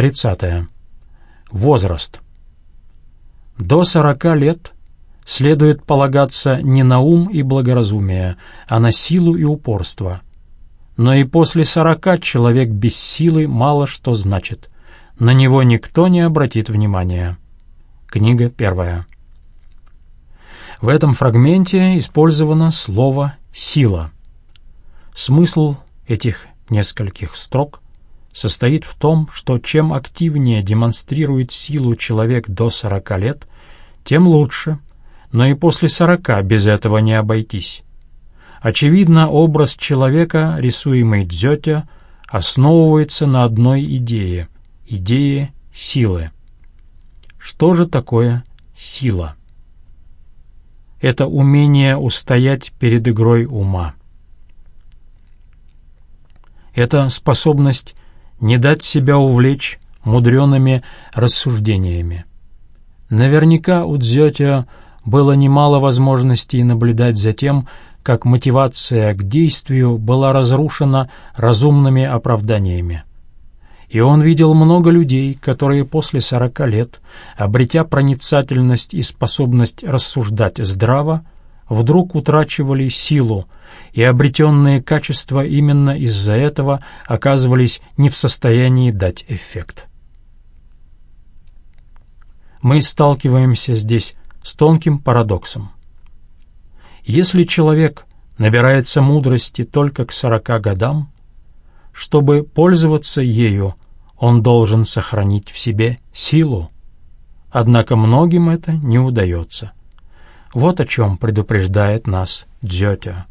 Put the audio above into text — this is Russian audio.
30. Возраст. До 40 лет следует полагаться не на ум и благоразумие, а на силу и упорство. Но и после 40 человек без силы мало что значит. На него никто не обратит внимания. Книга первая. В этом фрагменте использовано слово «сила». Смысл этих нескольких строк состоит в том, что чем активнее демонстрирует силу человек до 40 лет, тем лучше, но и после 40 без этого не обойтись. Очевидно, образ человека, рисуемый Дзёте, основывается на одной идее — идее силы. Что же такое сила? Это умение устоять перед игрой ума. Это способность не дать себя увлечь мудреными рассуждениями. Наверняка у Дзётя было немало возможностей наблюдать за тем, как мотивация к действию была разрушена разумными оправданиями. И он видел много людей, которые после сорока лет, обретя проницательность и способность рассуждать здраво, вдруг утрачивали силу, и обретенные качества именно из-за этого оказывались не в состоянии дать эффект. Мы сталкиваемся здесь с тонким парадоксом. Если человек набирается мудрости только к сорока годам, чтобы пользоваться ею, он должен сохранить в себе силу. Однако многим это не удается. Вот о чем предупреждает нас Дзётя.